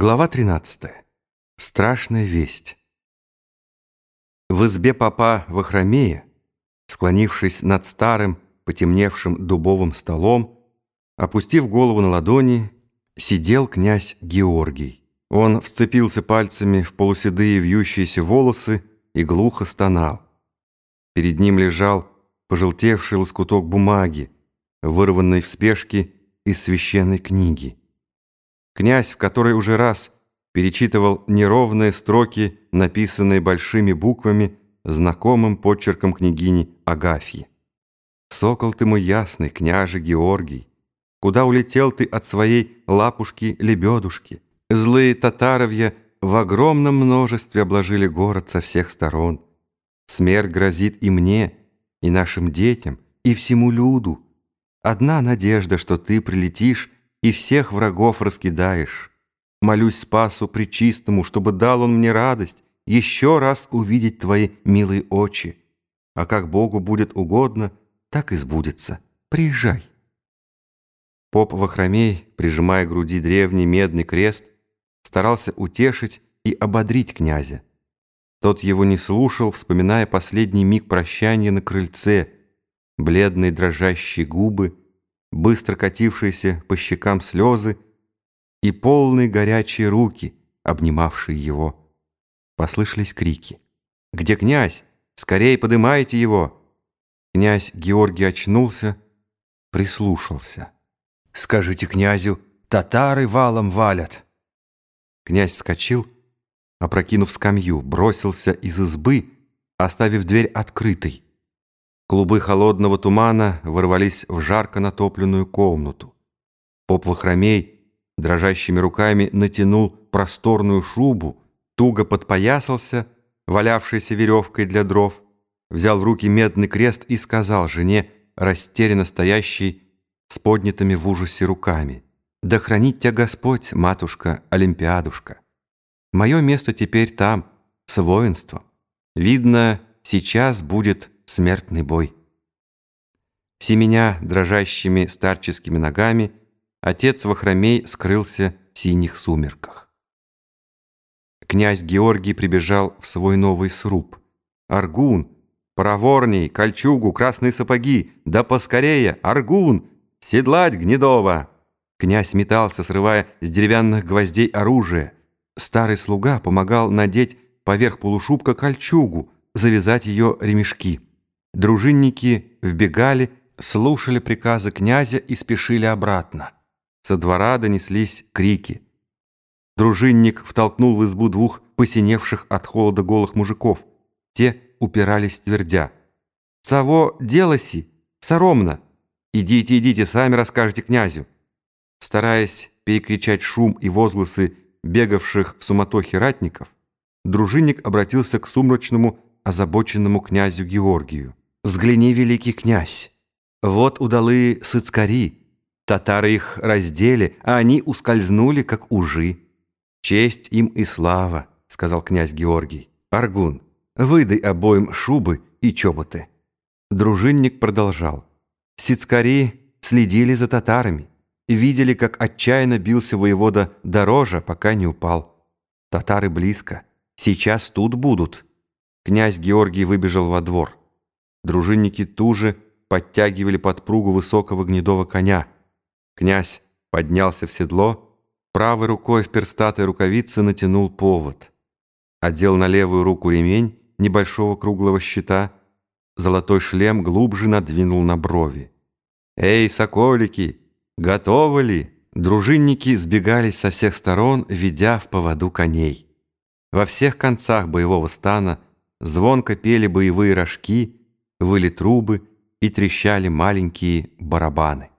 Глава 13. Страшная весть. В избе папа Вахромея, склонившись над старым, потемневшим дубовым столом, опустив голову на ладони, сидел князь Георгий. Он вцепился пальцами в полуседые вьющиеся волосы и глухо стонал. Перед ним лежал пожелтевший лоскуток бумаги, вырванный в спешке из священной книги. Князь, в который уже раз перечитывал неровные строки, написанные большими буквами, знакомым почерком княгини Агафьи. «Сокол ты мой ясный, княже Георгий, куда улетел ты от своей лапушки-лебедушки? Злые татаровья в огромном множестве обложили город со всех сторон. Смерть грозит и мне, и нашим детям, и всему люду. Одна надежда, что ты прилетишь и всех врагов раскидаешь. Молюсь Спасу Пречистому, чтобы дал он мне радость еще раз увидеть твои милые очи. А как Богу будет угодно, так и сбудется. Приезжай. Поп Вахромей, прижимая к груди древний медный крест, старался утешить и ободрить князя. Тот его не слушал, вспоминая последний миг прощания на крыльце, бледные дрожащие губы, быстро катившиеся по щекам слезы и полные горячие руки, обнимавшие его. Послышались крики. «Где князь? Скорее подымайте его!» Князь Георгий очнулся, прислушался. «Скажите князю, татары валом валят!» Князь вскочил, опрокинув скамью, бросился из избы, оставив дверь открытой. Клубы холодного тумана ворвались в жарко натопленную комнату. Поп Вахромей дрожащими руками натянул просторную шубу, туго подпоясался, валявшейся веревкой для дров, взял в руки медный крест и сказал жене, растерянно стоящей, с поднятыми в ужасе руками, «Да хранит тебя Господь, матушка, Олимпиадушка! Мое место теперь там, с воинством. Видно, сейчас будет смертный бой. Семеня дрожащими старческими ногами, отец Вахромей скрылся в синих сумерках. Князь Георгий прибежал в свой новый сруб. «Аргун! Проворней! Кольчугу! Красные сапоги! Да поскорее! Аргун! Седлать Гнедова!» Князь метался, срывая с деревянных гвоздей оружие. Старый слуга помогал надеть поверх полушубка кольчугу, завязать ее ремешки. Дружинники вбегали, слушали приказы князя и спешили обратно. Со двора донеслись крики. Дружинник втолкнул в избу двух посиневших от холода голых мужиков. Те упирались твердя. «Цаво делоси! Соромно! Идите, идите, сами расскажете князю!» Стараясь перекричать шум и возгласы бегавших в суматохе ратников, дружинник обратился к сумрачному, озабоченному князю Георгию. Взгляни, великий князь, вот удалые сыцкари, татары их раздели, а они ускользнули, как ужи. Честь им и слава, сказал князь Георгий. Аргун, выдай обоим шубы и чоботы. Дружинник продолжал. Сицкари следили за татарами, видели, как отчаянно бился воевода дорожа, пока не упал. Татары близко, сейчас тут будут. Князь Георгий выбежал во двор. Дружинники туже подтягивали подпругу высокого гнедого коня. Князь поднялся в седло, правой рукой в перстатой рукавице натянул повод. Одел на левую руку ремень небольшого круглого щита, золотой шлем глубже надвинул на брови. «Эй, соколики, готовы ли?» Дружинники сбегались со всех сторон, ведя в поводу коней. Во всех концах боевого стана звонко пели боевые рожки, выли трубы и трещали маленькие барабаны.